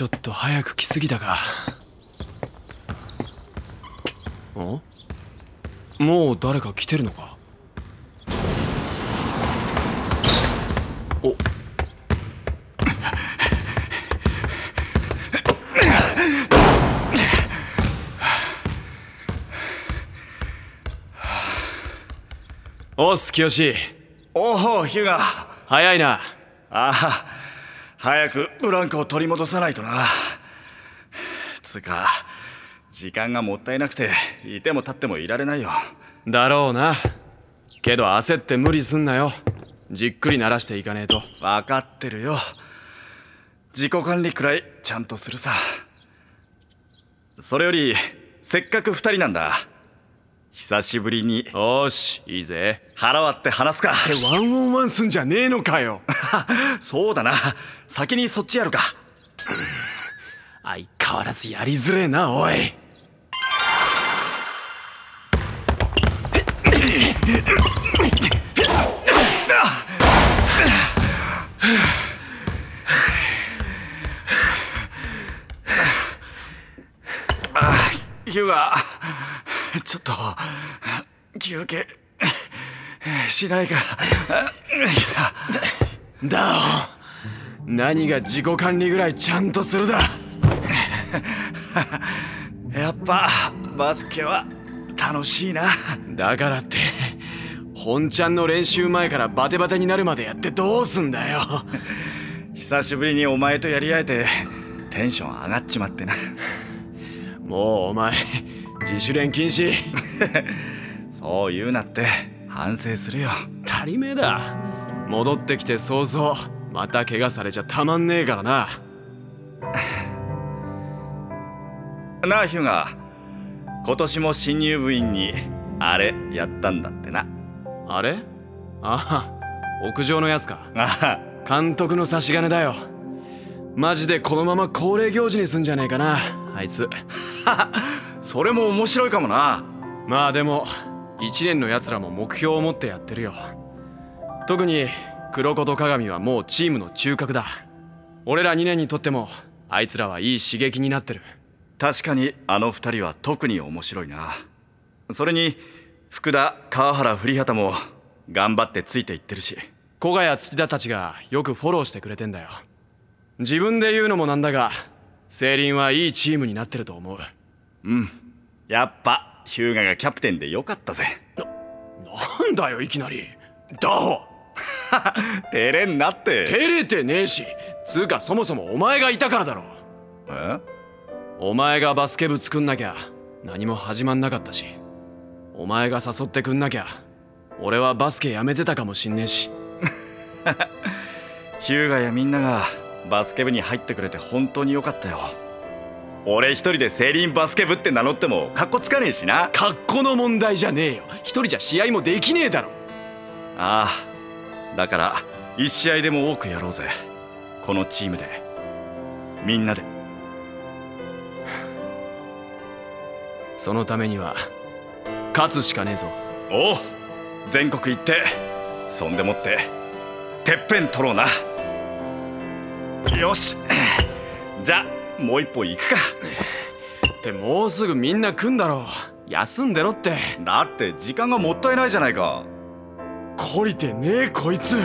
ちょっと早く来すぎたか。んもう誰か来てるのか？お。おっす清おおヒュガ早いな。ああ早くブランクを取り戻さないとな。つうか時間がもったいなくていても立ってもいられないよ。だろうな。けど焦って無理すんなよ。じっくり鳴らしていかねえと。分かってるよ。自己管理くらいちゃんとするさ。それよりせっかく二人なんだ。久しぶりに。おーしいいぜ。腹割って話すか。えワンオンワンすんじゃねえのかよ そうだな。先にそっちやるか。相変わらずやりづれえなおい。ヒューガちょっと休憩しないか。だお。何が自己管理ぐらいちゃんとするだ。やっぱバスケは楽しいな。だからって本ちゃんの練習前からバテバテになるまでやってどうすんだよ。久しぶりにお前とやり合えてテンション上がっちまってな。もうお前自主練禁止。そう言うなって反省するよ。足りめえだ戻ってきて早々また怪我されちゃたまんねえからな。なあヒューガ今年も新入部員にあれやったんだってな。あれ？ああ屋上のやつか。あ監督の差し金だよ。マジでこのまま恒例行事にすんじゃねえかなあいつ。それも面白いかもな。まあでも1年のやつらも目標を持ってやってるよ特に黒子と鏡はもうチームの中核だ。俺ら2年にとってもあいつらはいい刺激になってる。確かにあの二人は特に面白いな。それに福田川原栗畑も頑張ってついていってるし。古賀や土田たちがよくフォローしてくれてんだよ。自分で言うのもなんだがセイリンはいいチームになってると思う。うん。やっぱヒューガがキャプテンでよかったぜ。なんだよいきなり。ダホ照れんなって。照れてねえし。つうかそもそもお前がいたからだろ。え？お前がバスケ部作んなきゃ何も始まんなかったし。お前が誘ってくんなきゃ俺はバスケやめてたかもしんねえし。ヒューガやみんながバスケ部に入ってくれて本当によかったよ。俺一人でセイリンバスケ部って名乗ってもカッコつかねえしな。格好の問題じゃねえよ。一人じゃ試合もできねえだろ。ああだから一試合でも多くやろうぜ。このチームで。みんなで。そのためには勝つしかねえぞ。おう全国行ってそんでもっててっぺん取ろうな。よし。じゃあもう一本行くか。ってもうすぐみんな来んだろ休んでろって。だって時間がもったいないじゃないか懲りてねえこいつ。